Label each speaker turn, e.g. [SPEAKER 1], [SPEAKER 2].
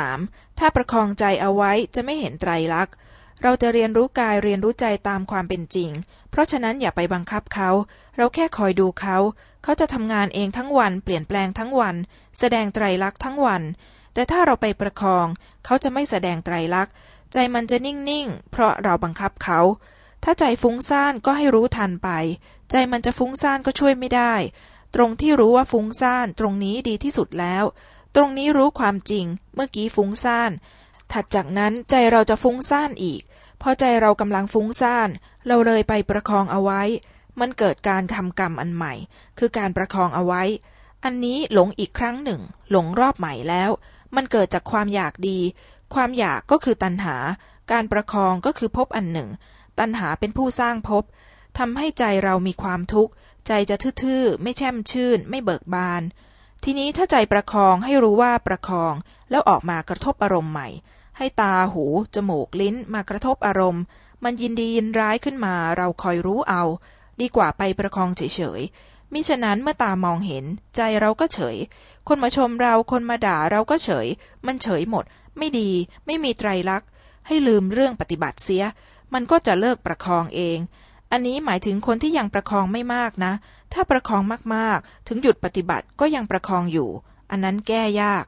[SPEAKER 1] 3.3 ถ้าประคองใจเอาไว้จะไม่เห็นไตรลักษณ์ เราจะเรียนรู้กายเรียนรู้ใจตามความเป็นจริง เพราะฉะนั้นอย่าไปบังคับเขา เราแค่คอยดูเขา เขาจะทำงานเองทั้งวัน เปลี่ยนแปลงทั้งวัน แสดงไตรลักษณ์ทั้งวัน แต่ถ้าเราไปประคอง เขาจะไม่แสดงไตรลักษณ์ ใจมันจะนิ่งๆ เพราะเราบังคับเขา ถ้าใจฟุ้งซ่านก็ให้รู้ทันไป ใจมันจะฟุ้งซ่านก็ช่วยไม่ได้ ตรงที่รู้ว่าฟุ้งซ่านตรงนี้ดีที่สุดแล้ว ตรงนี้รู้ความจริง เมื่อกี้ฟุ้งซ่าน ถัดจากนั้นใจเราจะฟุ้งซ่านอีก พอใจเรากำลังฟุ้งซ่าน เราเลยไปประคองเอาไว้ มันเกิดการทำกรรมอันใหม่ คือการประคองเอาไว้ อันนี้หลงอีกครั้งหนึ่ง หลงรอบใหม่แล้ว มันเกิดจากความอยากดี ความอยากก็คือตัณหา การประคองก็คือพบอันหนึ่ง ตัณหาเป็นผู้สร้างภพทำให้ใจเรามีความทุกข์ ใจจะทื่อๆ ไม่แช่มชื่น ไม่เบิกบาน ทีนี้ถ้าใจประคองให้รู้ว่าประคอง แล้วออกมากระทบอารมณ์ใหม่ ให้ตาหู จมูกลิ้นมากระทบอารมณ์ มันยินดียินร้ายขึ้นมาเราคอยรู้เอา ดีกว่าไปประคองเฉยๆมิฉะนั้นเมื่อตามองเห็น ใจเราก็เฉย คนมาชมเราคนมาด่าเราก็เฉย มันเฉยหมด ไม่ดี ไม่มีไตรลักษณ์ให้ลืมเรื่องปฏิบัติเสีย มันก็จะเลิกประคองเอง อันนี้หมายถึงคนที่ยังประคองไม่มากนะ ถ้าประคองมากๆ ถึงหยุดปฏิบัติก็ยังประคองอยู่ อันนั้นแก้ยาก